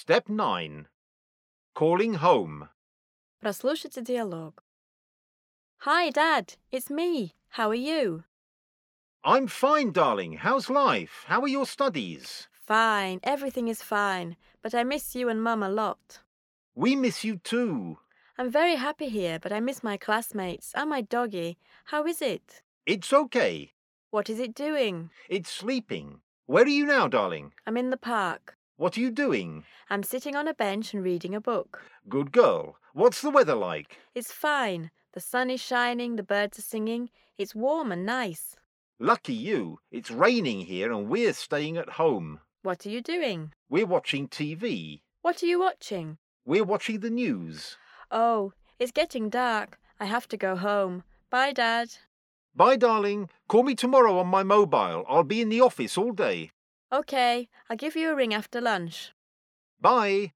Step 9. Calling home. Прослушайте диалог. Hi, Dad. It's me. How are you? I'm fine, darling. How's life? How are your studies? Fine. Everything is fine. But I miss you and Mum a lot. We miss you too. I'm very happy here, but I miss my classmates and my doggy. How is it? It's okay. What is it doing? It's sleeping. Where are you now, darling? I'm in the park. What are you doing? I'm sitting on a bench and reading a book. Good girl. What's the weather like? It's fine. The sun is shining, the birds are singing. It's warm and nice. Lucky you. It's raining here and we're staying at home. What are you doing? We're watching TV. What are you watching? We're watching the news. Oh, it's getting dark. I have to go home. Bye, Dad. Bye, darling. Call me tomorrow on my mobile. I'll be in the office all day. Okay, I'll give you a ring after lunch. Bye.